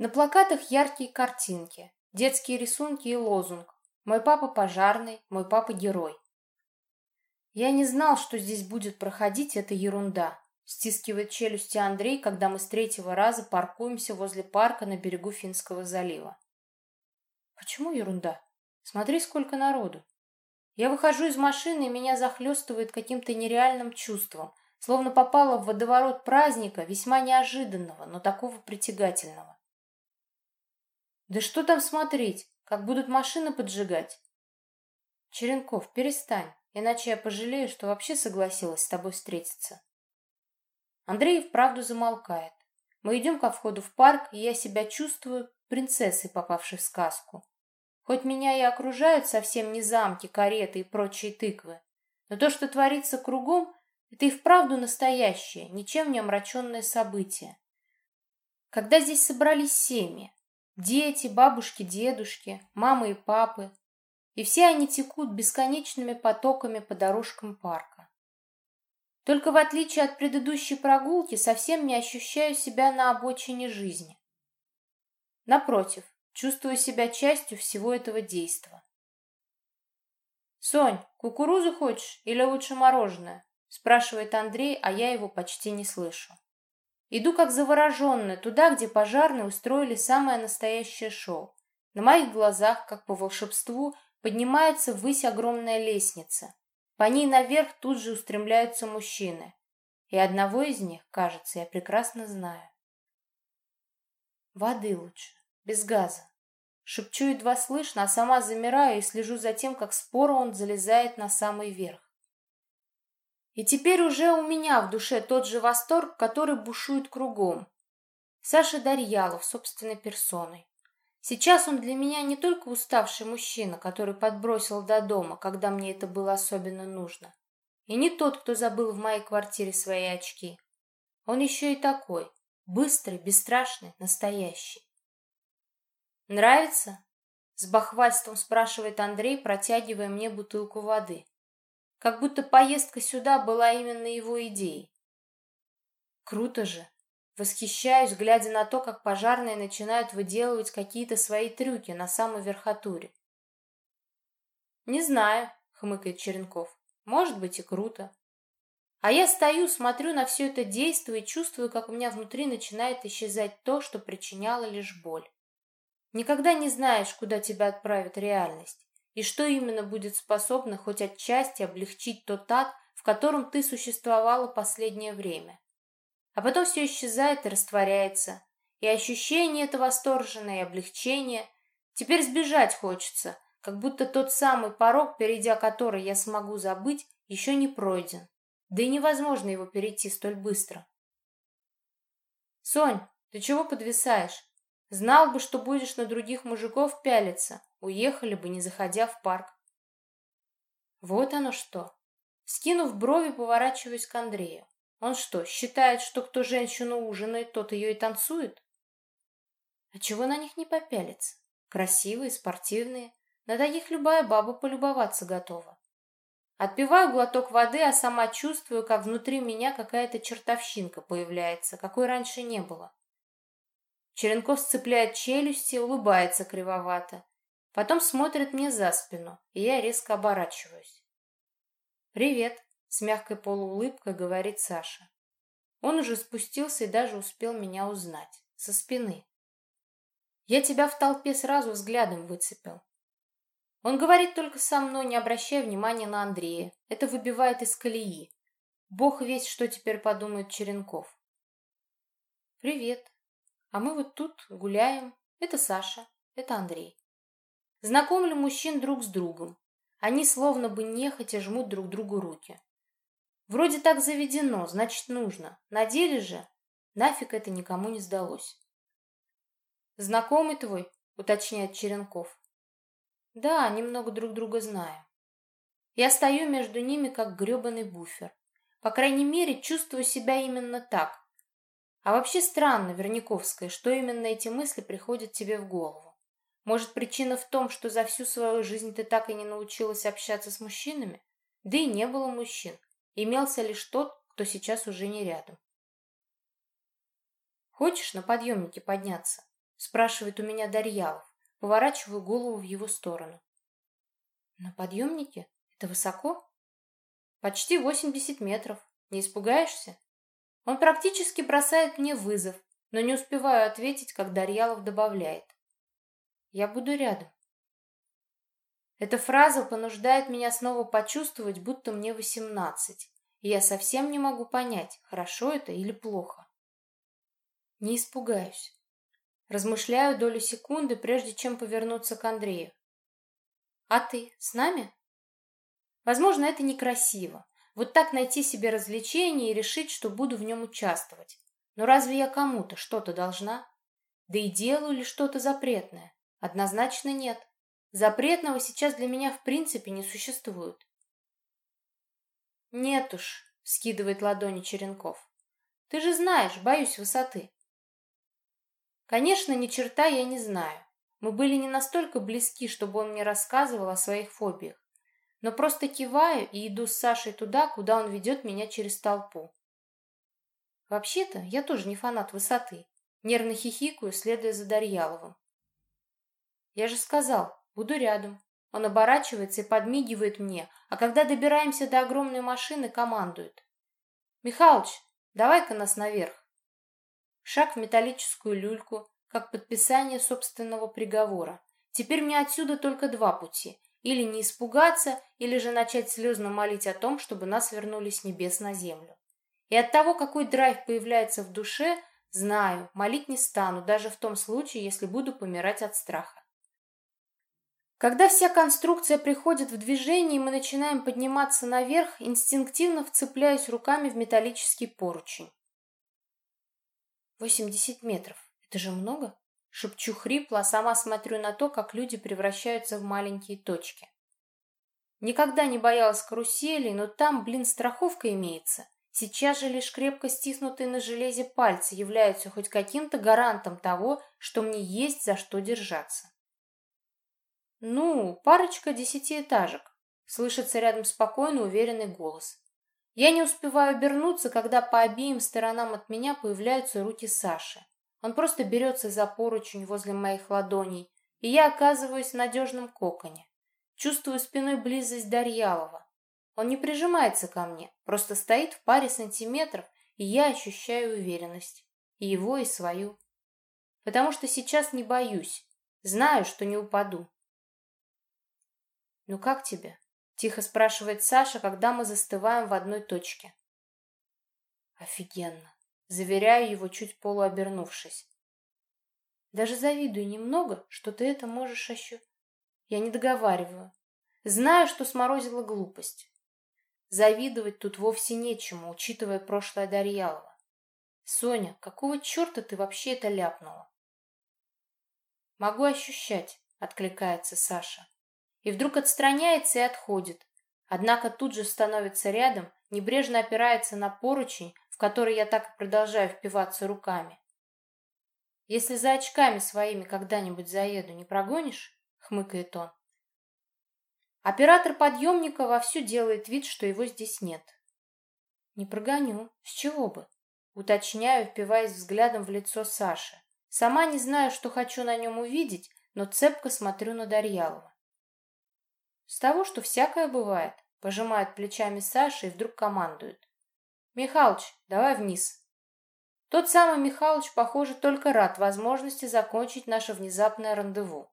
На плакатах яркие картинки, детские рисунки и лозунг «Мой папа пожарный, мой папа герой». Я не знал, что здесь будет проходить эта ерунда. Стискивает челюсти Андрей, когда мы с третьего раза паркуемся возле парка на берегу Финского залива. Почему ерунда? Смотри, сколько народу. Я выхожу из машины, и меня захлестывает каким-то нереальным чувством, словно попала в водоворот праздника, весьма неожиданного, но такого притягательного. Да что там смотреть, как будут машины поджигать? Черенков, перестань, иначе я пожалею, что вообще согласилась с тобой встретиться. Андрей вправду замолкает. Мы идем ко входу в парк, и я себя чувствую принцессой, попавшей в сказку. Хоть меня и окружают совсем не замки, кареты и прочие тыквы, но то, что творится кругом, это и вправду настоящее, ничем не омраченное событие. Когда здесь собрались семьи, Дети, бабушки, дедушки, мамы и папы. И все они текут бесконечными потоками по дорожкам парка. Только в отличие от предыдущей прогулки совсем не ощущаю себя на обочине жизни. Напротив, чувствую себя частью всего этого действа. «Сонь, кукурузу хочешь или лучше мороженое?» спрашивает Андрей, а я его почти не слышу. Иду как завороженная туда, где пожарные устроили самое настоящее шоу. На моих глазах, как по волшебству, поднимается ввысь огромная лестница. По ней наверх тут же устремляются мужчины. И одного из них, кажется, я прекрасно знаю. Воды лучше, без газа. Шепчу едва слышно, а сама замираю и слежу за тем, как споро он залезает на самый верх. И теперь уже у меня в душе тот же восторг, который бушует кругом. Саша Дарьялов собственной персоной. Сейчас он для меня не только уставший мужчина, который подбросил до дома, когда мне это было особенно нужно, и не тот, кто забыл в моей квартире свои очки. Он еще и такой, быстрый, бесстрашный, настоящий. «Нравится?» — с бахвальством спрашивает Андрей, протягивая мне бутылку воды как будто поездка сюда была именно его идеей. Круто же. Восхищаюсь, глядя на то, как пожарные начинают выделывать какие-то свои трюки на самой верхотуре. «Не знаю», — хмыкает Черенков. «Может быть и круто». А я стою, смотрю на все это действие и чувствую, как у меня внутри начинает исчезать то, что причиняло лишь боль. Никогда не знаешь, куда тебя отправит реальность и что именно будет способно хоть отчасти облегчить тот ад, в котором ты существовала последнее время. А потом все исчезает и растворяется, и ощущение это восторженное, и облегчение. Теперь сбежать хочется, как будто тот самый порог, перейдя который я смогу забыть, еще не пройден. Да и невозможно его перейти столь быстро. «Сонь, ты чего подвисаешь? Знал бы, что будешь на других мужиков пялиться, Уехали бы, не заходя в парк. Вот оно что. Скинув брови, поворачиваюсь к Андрею. Он что, считает, что кто женщину ужинает, тот ее и танцует? А чего на них не попялиться? Красивые, спортивные. На таких любая баба полюбоваться готова. Отпиваю глоток воды, а сама чувствую, как внутри меня какая-то чертовщинка появляется, какой раньше не было. Черенков сцепляет челюсти, улыбается кривовато. Потом смотрит мне за спину, и я резко оборачиваюсь. «Привет», — с мягкой полуулыбкой говорит Саша. Он уже спустился и даже успел меня узнать. Со спины. Я тебя в толпе сразу взглядом выцепил. Он говорит только со мной, не обращая внимания на Андрея. Это выбивает из колеи. Бог весь, что теперь подумает Черенков. Привет. А мы вот тут гуляем. Это Саша, это Андрей. Знакомлю мужчин друг с другом. Они словно бы нехотя жмут друг другу руки. Вроде так заведено, значит нужно. На деле же нафиг это никому не сдалось. «Знакомый твой?» — уточняет Черенков. «Да, немного друг друга знаем. Я стою между ними, как гребаный буфер. По крайней мере, чувствую себя именно так. А вообще странно, Верняковская, что именно эти мысли приходят тебе в голову. Может, причина в том, что за всю свою жизнь ты так и не научилась общаться с мужчинами? Да и не было мужчин. Имелся лишь тот, кто сейчас уже не рядом. Хочешь на подъемнике подняться? спрашивает у меня Дарьялов. Поворачиваю голову в его сторону. На подъемнике? Это высоко? Почти 80 метров. Не испугаешься? Он практически бросает мне вызов, но не успеваю ответить, как Дарьялов добавляет. Я буду рядом. Эта фраза понуждает меня снова почувствовать, будто мне восемнадцать, и я совсем не могу понять, хорошо это или плохо. Не испугаюсь. Размышляю долю секунды, прежде чем повернуться к Андрею. А ты с нами? Возможно, это некрасиво. Вот так найти себе развлечение и решить, что буду в нем участвовать. Но разве я кому-то что-то должна? Да и делаю ли что-то запретное? Однозначно нет. Запретного сейчас для меня в принципе не существует. Нет уж, скидывает ладони Черенков. Ты же знаешь, боюсь высоты. Конечно, ни черта я не знаю. Мы были не настолько близки, чтобы он мне рассказывал о своих фобиях. Но просто киваю и иду с Сашей туда, куда он ведет меня через толпу. Вообще-то, я тоже не фанат высоты. Нервно хихикаю, следуя за Дарьяловым. Я же сказал, Буду рядом. Он оборачивается и подмигивает мне, а когда добираемся до огромной машины, командует. «Михалыч, давай-ка нас наверх». Шаг в металлическую люльку, как подписание собственного приговора. Теперь мне отсюда только два пути. Или не испугаться, или же начать слезно молить о том, чтобы нас вернули с небес на землю. И от того, какой драйв появляется в душе, знаю, молить не стану, даже в том случае, если буду помирать от страха. Когда вся конструкция приходит в движение, и мы начинаем подниматься наверх, инстинктивно вцепляюсь руками в металлический поручень. «Восемьдесят метров. Это же много?» Шепчу хрипло, а сама смотрю на то, как люди превращаются в маленькие точки. Никогда не боялась каруселей, но там, блин, страховка имеется. Сейчас же лишь крепко стиснутые на железе пальцы являются хоть каким-то гарантом того, что мне есть за что держаться. «Ну, парочка десятиэтажек», — слышится рядом спокойно уверенный голос. Я не успеваю обернуться, когда по обеим сторонам от меня появляются руки Саши. Он просто берется за поручень возле моих ладоней, и я оказываюсь в надежном коконе. Чувствую спиной близость Дарьялова. Он не прижимается ко мне, просто стоит в паре сантиметров, и я ощущаю уверенность. И его, и свою. Потому что сейчас не боюсь. Знаю, что не упаду. «Ну как тебе?» — тихо спрашивает Саша, когда мы застываем в одной точке. «Офигенно!» — заверяю его, чуть полуобернувшись. «Даже завидую немного, что ты это можешь ощу...» Я не договариваю. Знаю, что сморозила глупость. Завидовать тут вовсе нечему, учитывая прошлое Дарьялова. Соня, какого черта ты вообще это ляпнула? Могу ощущать, откликается Саша и вдруг отстраняется и отходит. Однако тут же становится рядом, небрежно опирается на поручень, который я так и продолжаю впиваться руками. «Если за очками своими когда-нибудь заеду, не прогонишь?» — хмыкает он. Оператор подъемника вовсю делает вид, что его здесь нет. «Не прогоню. С чего бы?» Уточняю, впиваясь взглядом в лицо Саши. Сама не знаю, что хочу на нем увидеть, но цепко смотрю на Дарьялова. С того, что всякое бывает, пожимает плечами Саша и вдруг командует. Михалыч, давай вниз. Тот самый Михалыч, похоже, только рад возможности закончить наше внезапное рандеву.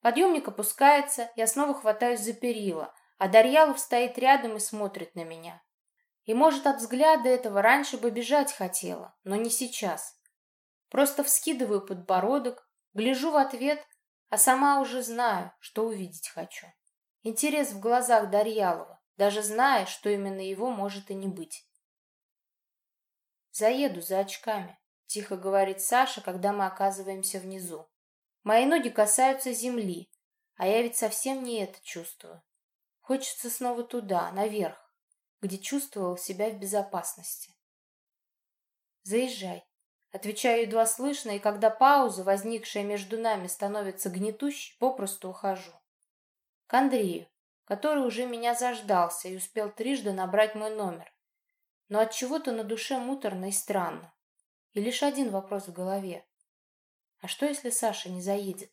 Подъемник опускается, я снова хватаюсь за перила, а Дарьялов стоит рядом и смотрит на меня. И, может, от взгляда этого раньше бы бежать хотела, но не сейчас. Просто вскидываю подбородок, гляжу в ответ, а сама уже знаю, что увидеть хочу. Интерес в глазах Дарьялова, даже зная, что именно его может и не быть. «Заеду за очками», — тихо говорит Саша, когда мы оказываемся внизу. «Мои ноги касаются земли, а я ведь совсем не это чувствую. Хочется снова туда, наверх, где чувствовал себя в безопасности». «Заезжай», — отвечаю едва слышно, и когда пауза, возникшая между нами, становится гнетущей, попросту ухожу к Андрею, который уже меня заждался и успел трижды набрать мой номер. Но от чего-то на душе муторно и странно. И лишь один вопрос в голове. А что, если Саша не заедет?